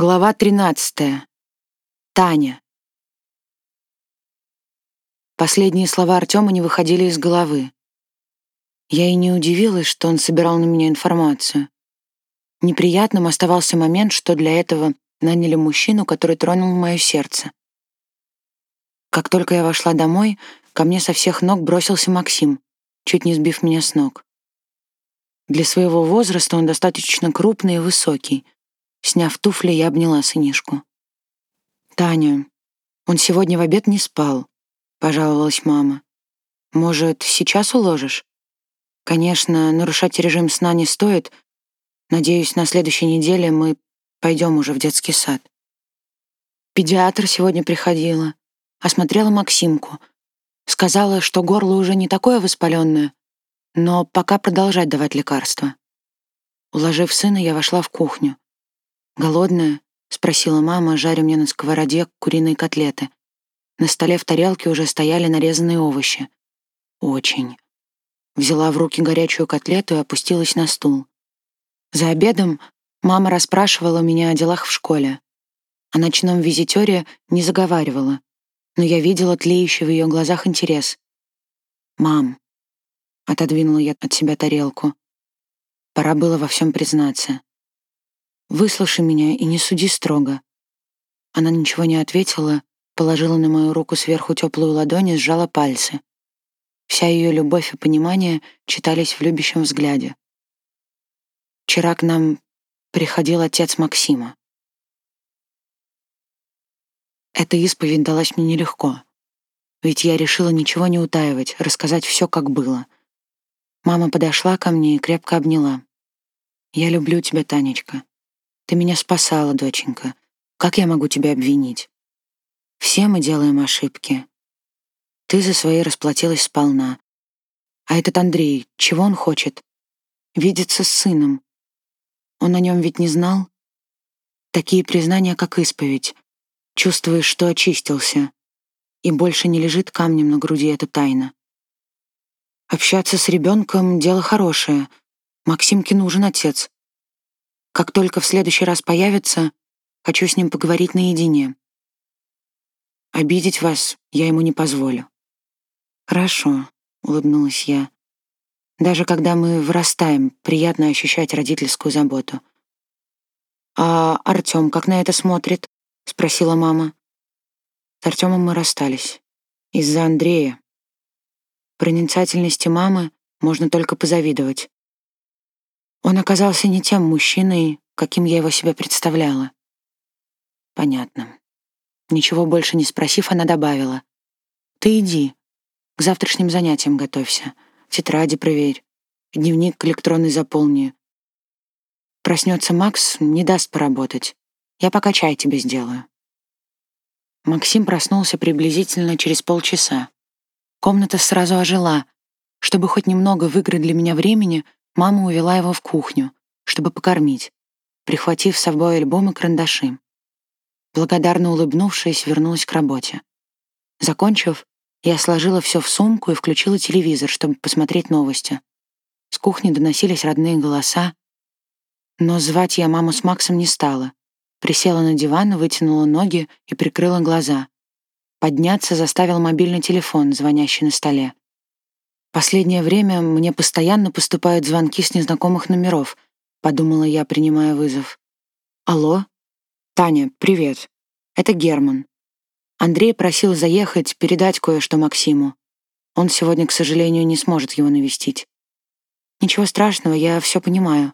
Глава 13. Таня. Последние слова Артема не выходили из головы. Я и не удивилась, что он собирал на меня информацию. Неприятным оставался момент, что для этого наняли мужчину, который тронул мое сердце. Как только я вошла домой, ко мне со всех ног бросился Максим, чуть не сбив меня с ног. Для своего возраста он достаточно крупный и высокий — Сняв туфли, я обняла сынишку. «Таня, он сегодня в обед не спал», — пожаловалась мама. «Может, сейчас уложишь?» «Конечно, нарушать режим сна не стоит. Надеюсь, на следующей неделе мы пойдем уже в детский сад». Педиатр сегодня приходила, осмотрела Максимку. Сказала, что горло уже не такое воспаленное, но пока продолжать давать лекарства. Уложив сына, я вошла в кухню. «Голодная?» — спросила мама, жаря мне на сковороде куриные котлеты. На столе в тарелке уже стояли нарезанные овощи. «Очень». Взяла в руки горячую котлету и опустилась на стул. За обедом мама расспрашивала меня о делах в школе. О ночном визитере не заговаривала, но я видела тлеющий в ее глазах интерес. «Мам», — отодвинула я от себя тарелку, — пора было во всем признаться. Выслушай меня и не суди строго». Она ничего не ответила, положила на мою руку сверху теплую ладонь и сжала пальцы. Вся ее любовь и понимание читались в любящем взгляде. Вчера к нам приходил отец Максима. Эта исповедь далась мне нелегко, ведь я решила ничего не утаивать, рассказать все, как было. Мама подошла ко мне и крепко обняла. «Я люблю тебя, Танечка. Ты меня спасала, доченька. Как я могу тебя обвинить? Все мы делаем ошибки. Ты за свои расплатилась сполна. А этот Андрей, чего он хочет? Видеться с сыном. Он о нем ведь не знал? Такие признания, как исповедь. Чувствуешь, что очистился. И больше не лежит камнем на груди эта тайна. Общаться с ребенком — дело хорошее. Максимке нужен отец. Как только в следующий раз появится, хочу с ним поговорить наедине. Обидеть вас я ему не позволю. Хорошо, улыбнулась я. Даже когда мы вырастаем, приятно ощущать родительскую заботу. А Артём как на это смотрит? спросила мама. С Артёмом мы расстались. Из-за Андрея. Проницательности мамы можно только позавидовать. Он оказался не тем мужчиной, каким я его себе представляла. Понятно. Ничего больше не спросив, она добавила. Ты иди. К завтрашним занятиям готовься. Тетради проверь. Дневник электронный заполни. Проснется Макс, не даст поработать. Я пока чай тебе сделаю. Максим проснулся приблизительно через полчаса. Комната сразу ожила. Чтобы хоть немного выиграть для меня времени — Мама увела его в кухню, чтобы покормить, прихватив с собой альбом и карандаши. Благодарно улыбнувшись, вернулась к работе. Закончив, я сложила все в сумку и включила телевизор, чтобы посмотреть новости. С кухни доносились родные голоса, но звать я маму с Максом не стала. Присела на диван, вытянула ноги и прикрыла глаза. Подняться заставил мобильный телефон, звонящий на столе. Последнее время мне постоянно поступают звонки с незнакомых номеров, подумала я, принимая вызов. Алло? Таня, привет. Это Герман. Андрей просил заехать, передать кое-что Максиму. Он сегодня, к сожалению, не сможет его навестить. Ничего страшного, я все понимаю.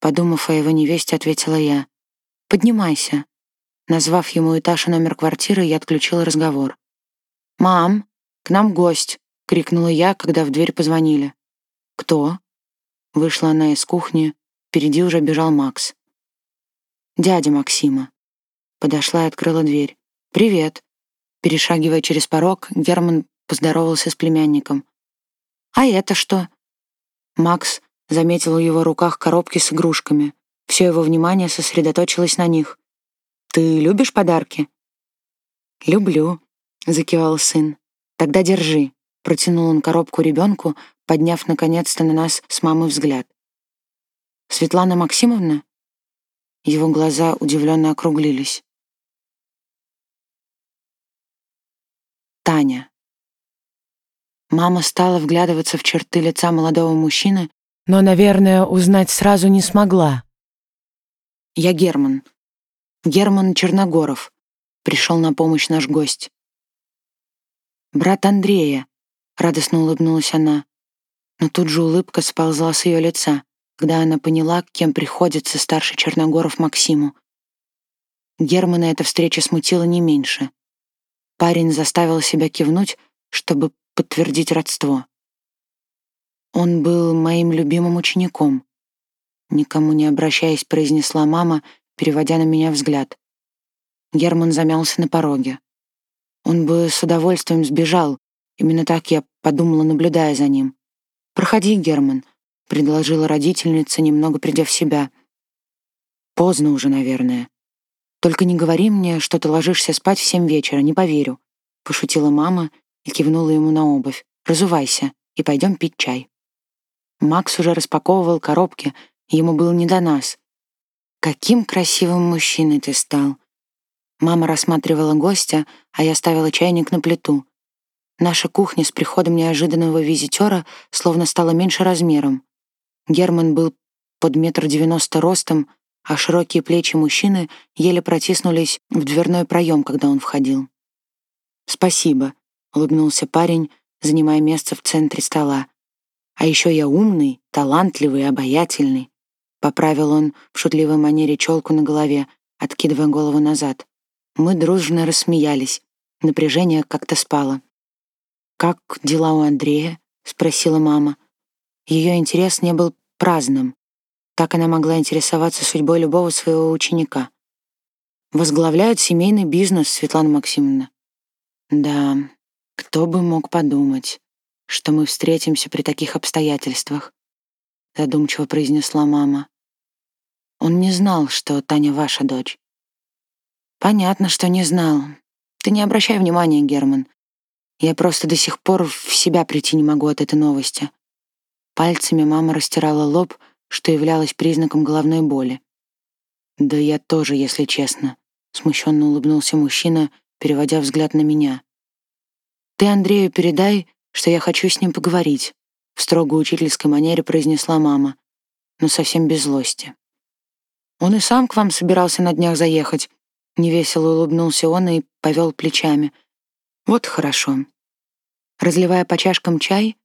Подумав о его невесте, ответила я. Поднимайся. Назвав ему этаж и номер квартиры, я отключила разговор. «Мам, к нам гость», — крикнула я, когда в дверь позвонили. «Кто?» Вышла она из кухни, впереди уже бежал Макс. «Дядя Максима». Подошла и открыла дверь. «Привет». Перешагивая через порог, Герман поздоровался с племянником. «А это что?» Макс заметил в его руках коробки с игрушками. Все его внимание сосредоточилось на них. «Ты любишь подарки?» «Люблю», — закивал сын. «Тогда держи». Протянул он коробку ребенку, подняв наконец-то на нас с мамой взгляд. «Светлана Максимовна?» Его глаза удивленно округлились. Таня. Мама стала вглядываться в черты лица молодого мужчины, но, наверное, узнать сразу не смогла. «Я Герман. Герман Черногоров», — пришел на помощь наш гость. «Брат Андрея», — радостно улыбнулась она. Но тут же улыбка сползла с ее лица, когда она поняла, кем приходится старший Черногоров Максиму. Германа эта встреча смутила не меньше. Парень заставил себя кивнуть, чтобы подтвердить родство. Он был моим любимым учеником. Никому не обращаясь, произнесла мама, переводя на меня взгляд. Герман замялся на пороге. Он бы с удовольствием сбежал, именно так я подумала, наблюдая за ним. «Проходи, Герман», — предложила родительница, немного придя в себя. «Поздно уже, наверное. Только не говори мне, что ты ложишься спать в семь вечера, не поверю», — пошутила мама и кивнула ему на обувь. «Разувайся и пойдем пить чай». Макс уже распаковывал коробки, ему было не до нас. «Каким красивым мужчиной ты стал!» Мама рассматривала гостя, а я ставила чайник на плиту. Наша кухня с приходом неожиданного визитера словно стала меньше размером. Герман был под метр девяносто ростом, а широкие плечи мужчины еле протиснулись в дверной проем, когда он входил. «Спасибо», — улыбнулся парень, занимая место в центре стола. «А еще я умный, талантливый, обаятельный», — поправил он в шутливой манере челку на голове, откидывая голову назад. Мы дружно рассмеялись. Напряжение как-то спало. «Как дела у Андрея?» — спросила мама. Ее интерес не был праздным. Так она могла интересоваться судьбой любого своего ученика. Возглавляют семейный бизнес, Светлана Максимовна. Да, кто бы мог подумать, что мы встретимся при таких обстоятельствах, задумчиво произнесла мама. Он не знал, что Таня ваша дочь. Понятно, что не знал. Ты не обращай внимания, Герман. Я просто до сих пор в себя прийти не могу от этой новости. Пальцами мама растирала лоб, что являлось признаком головной боли. «Да я тоже, если честно», — смущенно улыбнулся мужчина, переводя взгляд на меня. «Ты Андрею передай, что я хочу с ним поговорить», — в строгой учительской манере произнесла мама, но совсем без злости. «Он и сам к вам собирался на днях заехать», — невесело улыбнулся он и повел плечами — вот хорошо. Разливая по чашкам чай,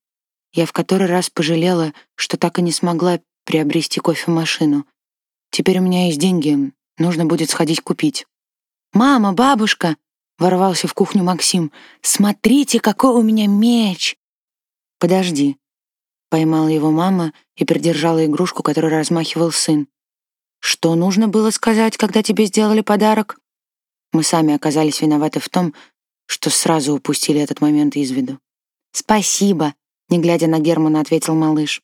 я в который раз пожалела, что так и не смогла приобрести кофемашину. Теперь у меня есть деньги, нужно будет сходить купить. «Мама, бабушка!» — ворвался в кухню Максим. «Смотрите, какой у меня меч!» «Подожди», — поймала его мама и придержала игрушку, которую размахивал сын. «Что нужно было сказать, когда тебе сделали подарок?» Мы сами оказались виноваты в том, что сразу упустили этот момент из виду. «Спасибо», — не глядя на Германа, ответил малыш.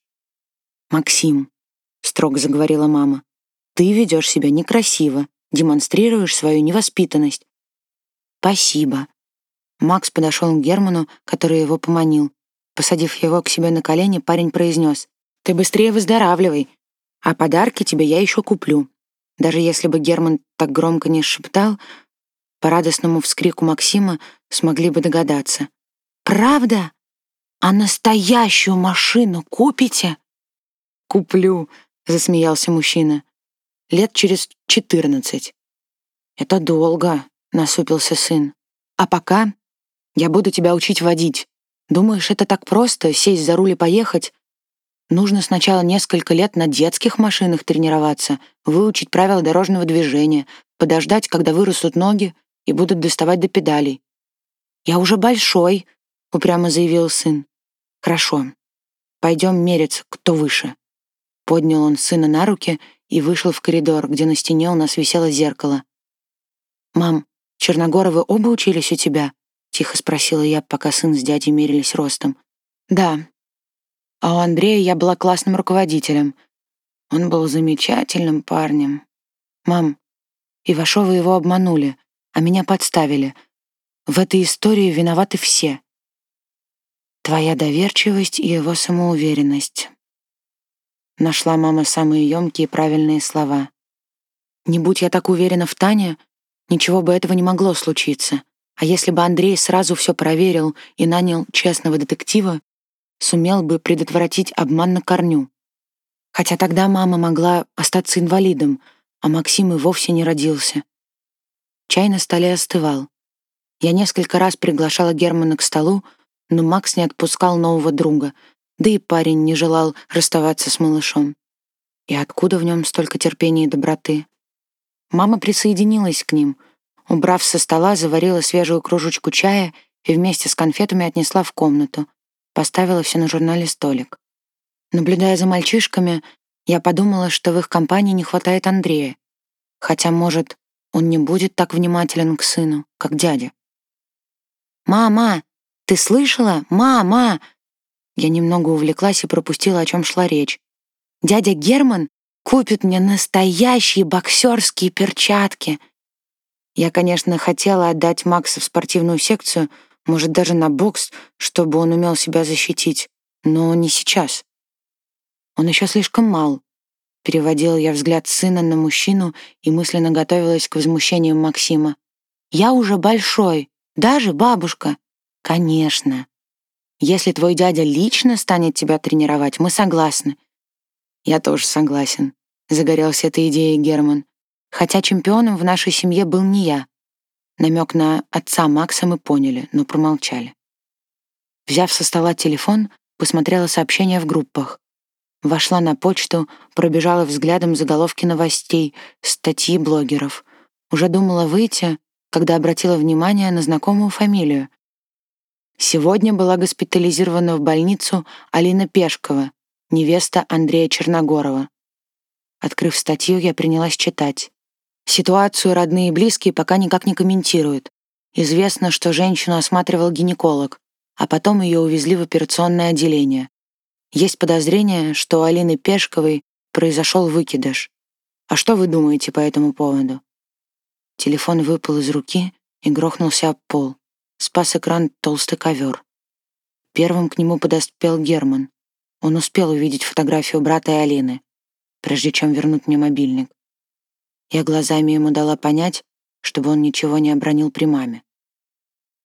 «Максим», — строго заговорила мама, — «ты ведешь себя некрасиво, демонстрируешь свою невоспитанность». «Спасибо». Макс подошел к Герману, который его поманил. Посадив его к себе на колени, парень произнес, «Ты быстрее выздоравливай, а подарки тебе я еще куплю». Даже если бы Герман так громко не шептал, по радостному вскрику Максима смогли бы догадаться. «Правда? А настоящую машину купите?» «Куплю», — засмеялся мужчина. «Лет через четырнадцать». «Это долго», — насупился сын. «А пока я буду тебя учить водить. Думаешь, это так просто — сесть за руль и поехать? Нужно сначала несколько лет на детских машинах тренироваться, выучить правила дорожного движения, подождать, когда вырастут ноги, и будут доставать до педалей. «Я уже большой», — упрямо заявил сын. «Хорошо. Пойдем мериться, кто выше». Поднял он сына на руки и вышел в коридор, где на стене у нас висело зеркало. «Мам, Черногоровы оба учились у тебя?» — тихо спросила я, пока сын с дядей мерились ростом. «Да. А у Андрея я была классным руководителем. Он был замечательным парнем. Мам, Ивашова его обманули а меня подставили. В этой истории виноваты все. Твоя доверчивость и его самоуверенность. Нашла мама самые емкие и правильные слова. Не будь я так уверена в Тане, ничего бы этого не могло случиться. А если бы Андрей сразу все проверил и нанял честного детектива, сумел бы предотвратить обман на корню. Хотя тогда мама могла остаться инвалидом, а Максим и вовсе не родился. Чай на столе остывал. Я несколько раз приглашала Германа к столу, но Макс не отпускал нового друга, да и парень не желал расставаться с малышом. И откуда в нем столько терпения и доброты? Мама присоединилась к ним — Убрав со стола, заварила свежую кружечку чая и вместе с конфетами отнесла в комнату. Поставила все на журнале столик. Наблюдая за мальчишками, я подумала, что в их компании не хватает Андрея. Хотя, может, он не будет так внимателен к сыну, как дядя. «Мама, ты слышала? Мама!» Я немного увлеклась и пропустила, о чем шла речь. «Дядя Герман купит мне настоящие боксерские перчатки!» Я, конечно, хотела отдать Макса в спортивную секцию, может, даже на бокс, чтобы он умел себя защитить, но не сейчас. Он еще слишком мал. Переводила я взгляд сына на мужчину и мысленно готовилась к возмущению Максима. «Я уже большой, даже бабушка». «Конечно. Если твой дядя лично станет тебя тренировать, мы согласны». «Я тоже согласен», — загорелся этой идеей Герман. Хотя чемпионом в нашей семье был не я. Намек на отца Макса мы поняли, но промолчали. Взяв со стола телефон, посмотрела сообщения в группах. Вошла на почту, пробежала взглядом заголовки новостей, статьи блогеров. Уже думала выйти, когда обратила внимание на знакомую фамилию. Сегодня была госпитализирована в больницу Алина Пешкова, невеста Андрея Черногорова. Открыв статью, я принялась читать. Ситуацию родные и близкие пока никак не комментируют. Известно, что женщину осматривал гинеколог, а потом ее увезли в операционное отделение. Есть подозрение, что у Алины Пешковой произошел выкидыш. А что вы думаете по этому поводу? Телефон выпал из руки и грохнулся об пол. Спас экран толстый ковер. Первым к нему подоспел Герман. Он успел увидеть фотографию брата и Алины, прежде чем вернуть мне мобильник. Я глазами ему дала понять, чтобы он ничего не обронил при маме.